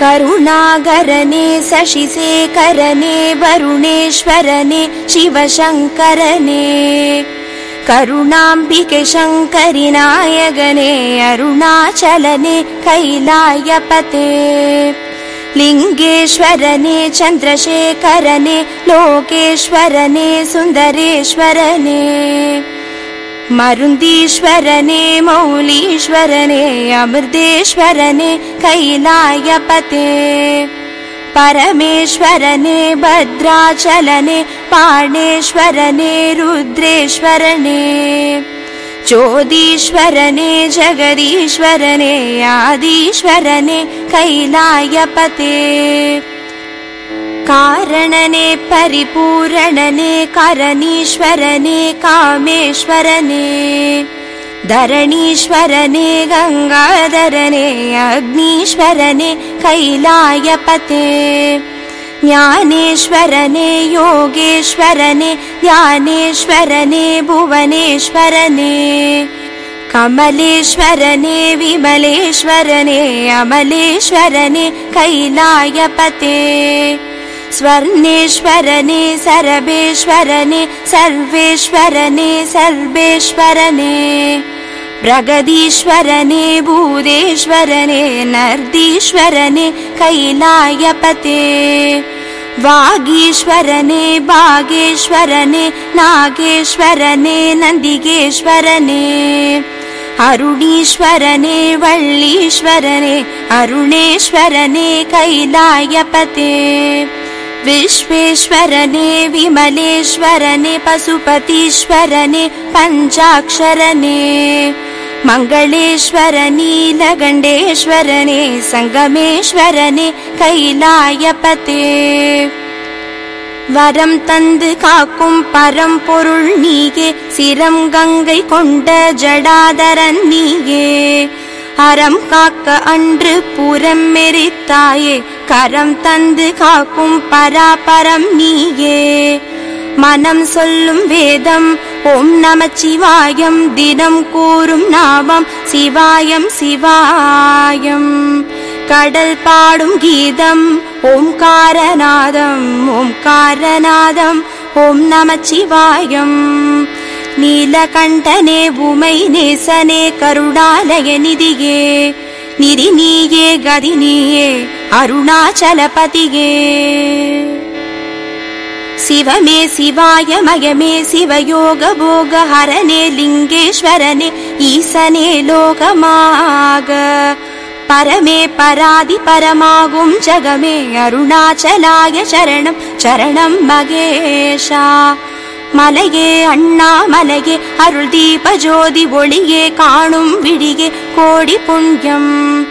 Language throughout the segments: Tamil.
करुणागरने शशिशेखरने वरुणेश्वरने शिवशङ्करने करुणाम्बिके शङ्करि नायगने अरुणाचलने कैलायपते लिङ्गेश्वरने चन्द्रशेखरने लोकेश्वरने सुन्दरेश्वरने मरुन्दीश्वरने मौलीश्वरने अमृतेश्वरने कैलायपते। परमेश्वरने भद्राचलने पाणेश्वरने रुद्रेश्वरने। ज्योतीश्वरने जगदीश्वरने आदीश्वरने कैलायपते कारणने परिपूरणने करणीश्वरने कामेश्वरने धरणीश्वरने गङ्गाधरने अग्नीश्वरने कैलायपते ज्ञानेश्वरने योगेश्वरने ध्यानेश्वरने भुवनेश्वरने कमलेश्वरने विमलेश्वरने अमलेश्वरने कैलायपते स्वर्णेश्वरने सरभेश्वरने सर्वेश्वरने सर्वेश्वरने प्रगदीश्वरने भूदेश्वरने नर्दीश्वरने कैलायपते वागीश्वरने भागेश्वरने नागेश्वरने नन्दिगेश्वरने अरुणीश्वरने वल्लीश्वरने अरुणेश्वरने कैलायपते विश्वेश्वरने विमलेश्वरने पशुपतीश्वरने पञ्चाक्षरने मङ्गलेश्वर नीलगण्डेश्वरने सङ्गमेश्वरने कैलायपते வரம் தந்து காக்கும் பரம்பொருள் நீயே சிரம் கங்கை கொண்ட ஜடாதரன் நீயே அறம் காக்க அன்று புறம் மெரித்தாயே கரம் தந்து காக்கும் பராபரம் நீயே. மனம் சொல்லும் வேதம் ஓம் நமச்சிவாயம் தினம் கூறும் நாமம் சிவாயம் சிவாயம். கடல் பாடும் கீதம் ஓம்காரநாதம். ஓம்காரநாதம் ஓம் நமச்சிவாயம் நீலகண்டனே உமை நேசனே கருணாலய நிதியே. निरिनिये गदिनीये अरुणाचलपतिये। शिव मे शिवाय मय मे शिवयोग भोग हरणे लिङ्गेश्वरने ईसने लोकमाग। परमे पराधिपरमागुं जगमे अरुणाचलाय शरणं चरणं मगेषा மலையே அண்ணாமலையே அருள் தீப ஜோதி ஒளியே காணும் விழியே கோடி புண்ணியம்.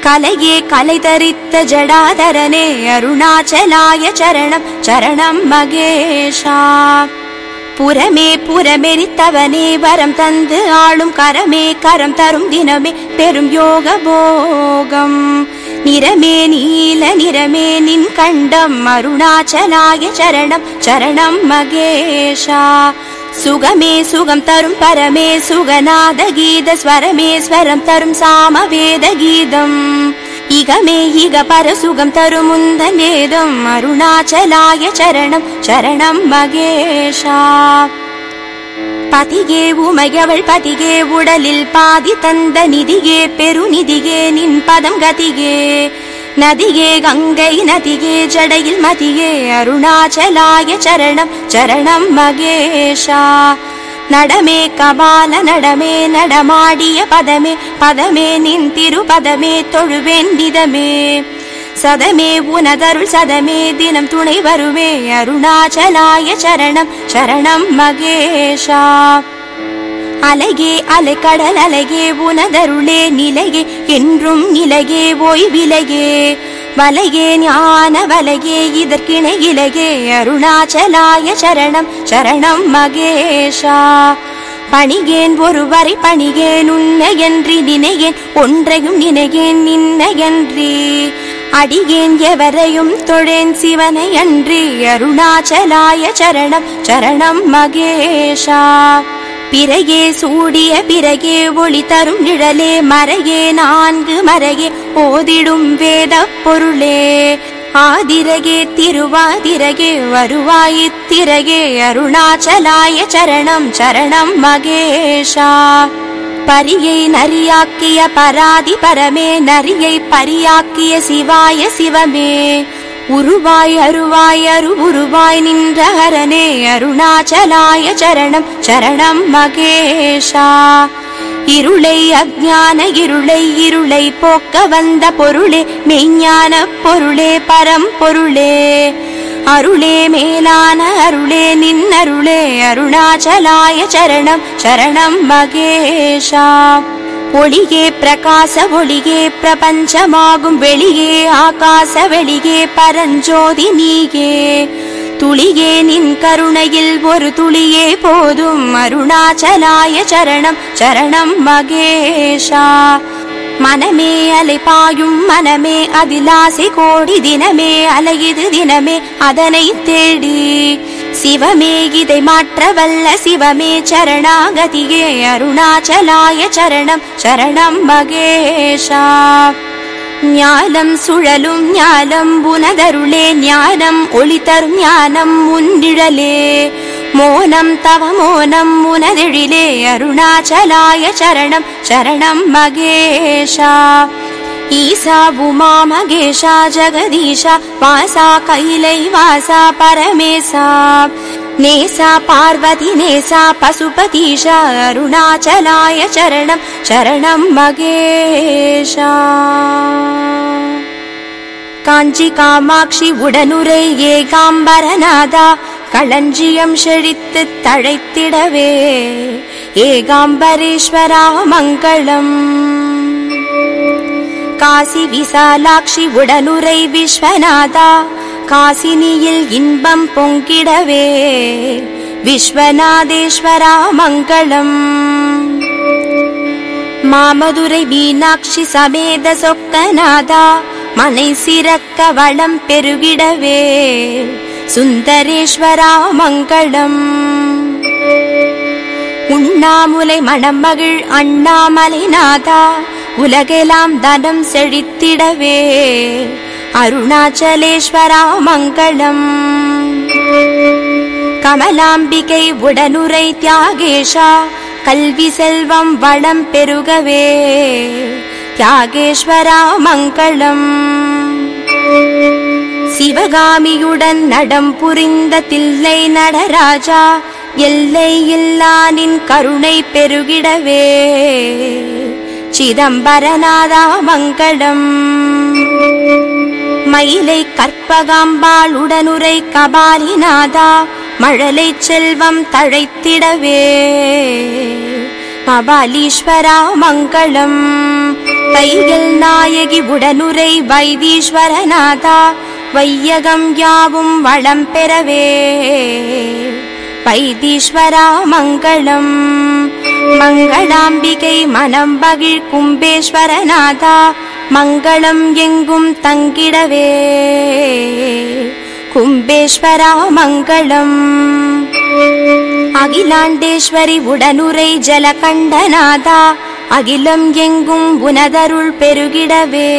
கலையே கலை தரித்த ஜடாதரனே அருணாச்சலாய சரணம் சரணம் மகேஷா. புறமே புறமெரித்தவனே வரம் தந்து ஆளும் கரமே கரம் தரும் தினமே பெரும் யோக போகம் நிறமே நீல நிறமே நின் கண்டம் அருணாச்சலாய சரணம் சரணம் மகேஷா சுகமே சுகம் தரும் பரமே சுகநாத கீத ஸ்வரமே ஸ்வரம் தரும் சாமவேத கீதம் இகமே இக பரசுகம் தரும் முந்தன் வேதம் அருணாச்சலாய சரணம் சரணம் மகேஷா பதிகே உமையவள் பதிகே உடலில் பாதி தந்த நிதியே பெருநிதியே நின் பதம் கதியே. நதியே கங்கை நதியே ஜடையில் மதியே அருணாச்சலாய சரணம் சரணம் மகேஷா. நடமே கபால நடமே நடமாடிய பதமே பதமே நின் திருபதமே தொழுவேன் நிதமே. சதமே உனதருள் சதமே தினம் துணை வருவே அருணாச்சலாய சரணம் சரணம் மகேஷா. அலகே அலை கடல் அலகே உனதருளே நிலையே என்றும் நிலகே ஓய் விலகே வலகே ஞான வலகே இதற்கிணை இலகே அருணாச்சலாய சரணம் சரணம் மகேஷா. பணிகேன் ஒருவரை பணிகேன் உன்னையன்றி நினையேன் ஒன்றையும் நினையேன் நின்னையன்றி. அடியேன் எவரையும் தொழேன் சிவனை அன்றி அருணாச்சலாய சரணம் சரணம் மகேஷா. பிறகே சூடிய பிறகே ஒளி தரும் நிழலே மறையே நான்கு மறையே ஓதிடும் வேத பொருளே. ஆதிரகே திருவாதிரகே வருவாயித்திரகே அருணாச்சலாய சரணம் சரணம் மகேஷா. பரியை நரியாக்கிய பராதி பரமே நரியை பரியாக்கிய சிவாய சிவமே. உருவாய் அருவாய் அரு உருவாய் நின்ற ஹரனே அருணாச்சலாய சரணம் சரணம் மகேஷா. இருளை அஜான இருளை இருளை போக்க வந்த பொருளே மெய்ஞான பொருளே பரம்பொருளே அருளே மேலான அருளே நின் அருளே அருணாச்சலாய சரணம் சரணம் மகேஷா. ஒளியே பிரகாச ஒளியே பிரபஞ்சமாகும் வெளியே ஆகாச வெளியே பரஞ்சோதி நீயே. துளியே நின் கருணையில் ஒரு துளியே போதும் அருணாச்சலாய சரணம் சரணம் மகேஷா. மனமே அலை பாயும் மனமே அதிலாசை கோடி தினமே அலையுது தினமே அதனை தேடி. சிவமே இதை மாற்ற வல்ல சிவமே சரணாகதியே அருணாச்சலாய சரணம் சரணம் மகேஷா. ஞானம் சுழலும் ஞானம் புனதருளே ஞானம் ஒளி தரும் ஞானம் முன்னிழலே. मोनं तव मोनं मुनदिळिले अरुणाचलाय चरणं शरणं मगेशा ईसा भूमा मगेशा जगदीशा वासा कैलै वासा परमेशा नेसा पार्वती नेसा पशुपतीशा अरुणाचलाय चरणं शरणं मगेष काञ्चिकामाक्षि उडनुरैकाम्बरनादा களஞ்சியம் செழித்து தழைத்திடவே ஏகாம்பரேஸ்வரா மங்களம். காசி விசாலாட்சி உடனுரை விஸ்வநாதா காசினியில் இன்பம் பொங்கிடவே விஸ்வநாதேஸ்வரா மங்களம். மாமதுரை மீனாட்சி சமேத சொக்கநாதா மனை சிறக்க வளம் பெருகிடவே சுந்தரேஸ்வரா மங்களம். உண்ணாமுலை மணமகிழ் அண்ணாமலை நாதா உலகெல்லாம் தனம் செழித்திடவே. அருணாச்சலேஸ்வரா மங்களம். கமலாம்பிகை உடனுரை தியாகேஷா கல்வி செல்வம் வளம் பெருகவே. தியாகேஸ்வரா மங்களம். சிவகாமியுடன் நடம் புரிந்த தில்லை நடராஜா எல்லை இல்லானின் கருணை பெருகிடவே. சிதம்பரநாதா மங்களம் மயிலை கற்பகாம்பாள் உடனுரை கபாலிநாதா மழலை செல்வம் தழைத்திடவே. கபாலீஸ்வரா மங்களம். கையில் நாயகி உடனுரை வைதீஸ்வரநாதா வையகம் யாவும் வளம் பெறவே. வைத்தீஸ்வரா மங்களம். மங்களாம்பிகை மனம் பகிழ் கும்பேஸ்வரநாதா. மங்களம் எங்கும் தங்கிடவே. கும்பேஸ்வரா மங்களம். அகிலாண்டேஸ்வரி உடனுரை ஜலகண்டநாதா. அகிலம் எங்கும் உனதருள் பெருகிடவே.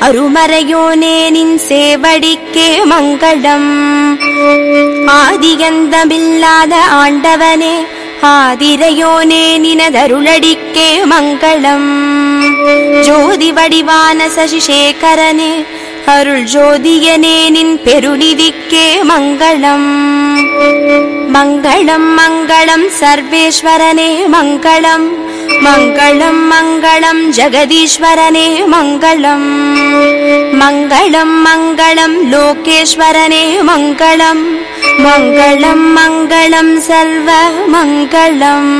அருமறையோனேனின் சேவடிக்கே மங்களம். ஆதிகந்தமில்லாத ஆண்டவனே ஆதிரையோனே நினதருளடிக்கே மங்களம். ஜோதி வடிவான சசிசேகரனே அருள் ஜோதியனே நின் பெருநிதிக்கே மங்களம். மங்களம் மங்களம் சர்வேஸ்வரனே மங்களம். मङ्गलं मङ्गलं जगदीश्वरने मङ्गलम् मङ्गलं मङ्गलम् लोकेश्वरने मङ्गलम् मङ्गलं मङ्गलं सर्वमङ्गलम्